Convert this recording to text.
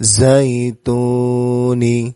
زيتوني